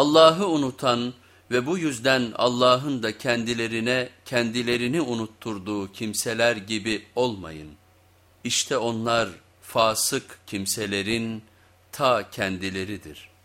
Allah'ı unutan ve bu yüzden Allah'ın da kendilerine kendilerini unutturduğu kimseler gibi olmayın. İşte onlar fasık kimselerin ta kendileridir.''